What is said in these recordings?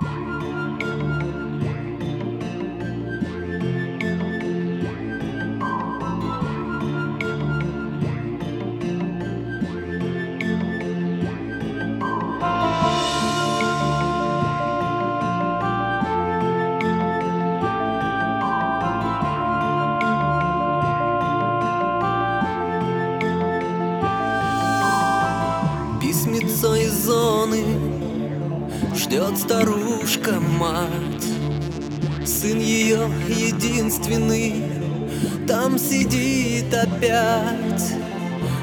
Bye. Ждет старушка-мать Сын ее единственный Там сидит опять.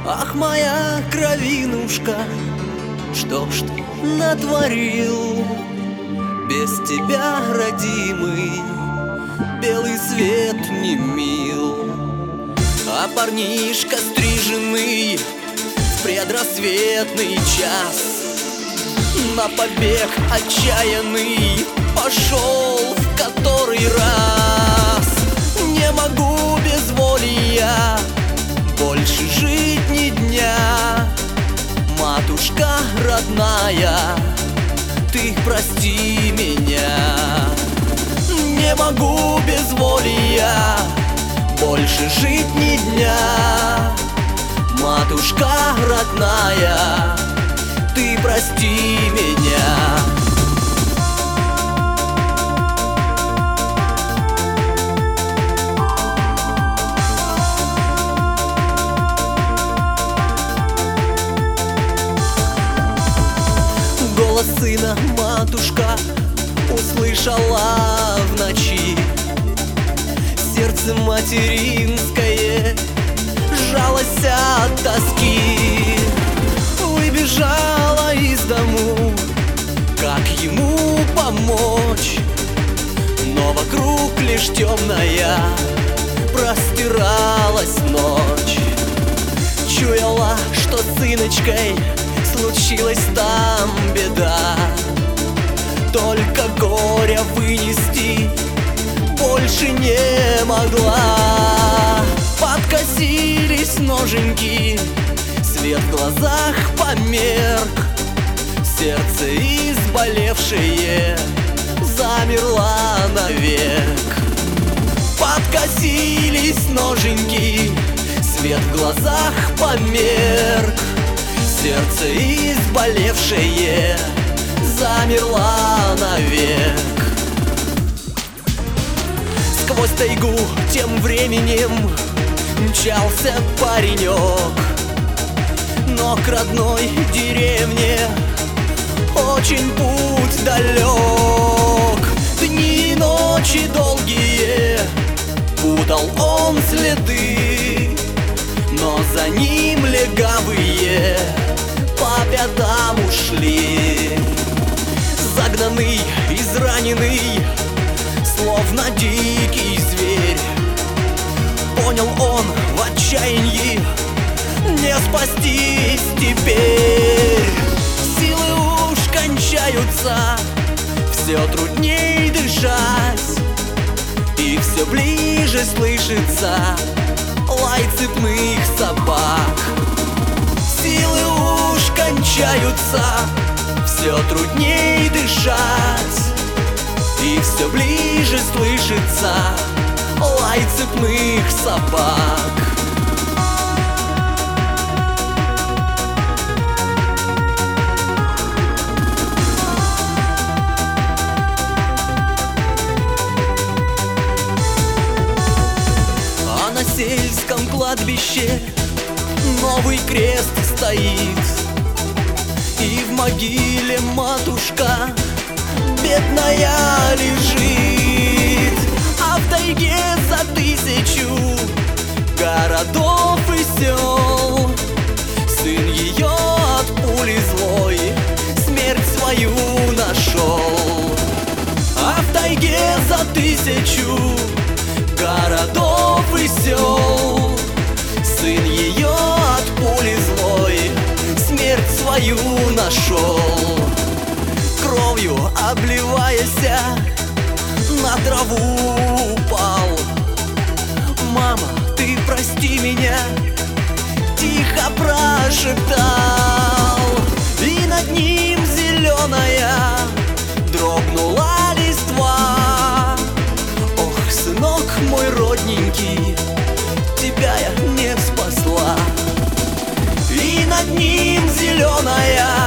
Ах, моя кровинушка Что ж ты натворил? Без тебя, родимый Белый свет не мил. А парнишка стриженный В предрассветный час На побег отчаянный Пошел в который раз. Не могу без воли я Больше жить ни дня. Матушка родная Ты прости меня. Не могу без воли я Больше жить ни дня. Матушка родная Ты прости меня. Голос сына матушка услышала в ночи. Сердце материнское жалость от тоски. Как ему помочь. Но вокруг лишь темная простиралась ночь. Чуяла, что с сыночкой случилась там беда. Только горя вынести больше не могла. Подкосились ноженьки, свет в глазах померк Сердце изболевшее замерла навек. Подкосились ноженьки, свет в глазах померк. Сердце изболевшее замерла навек. Сквозь тайгу тем временем мчался паренек. Но к родной деревне очень путь далек. Дни и ночи долгие путал он следы. Но за ним легавые по пятам ушли. Загнанный, израненный, словно дикий зверь. Понял он в отчаянии, не спастись теперь кончаются, все трудней дышать И все ближе слышится. Лай цепных собак. Силы уж кончаются, все трудней дышать И все ближе слышится. Лай цепных собак сельском кладбище. Новый крест стоит. И в могиле матушка бедная лежит. А в тайге за тысячу городов и сел. Сын ее от пули злой смерть свою нашел. А в тайге за тысячу обливаяся, на траву упал. Мама, ты прости меня, тихо прошептал. И над ним зеленая дрогнула листва. Ох, сынок мой родненький, тебя я не спасла. И над ним зеленая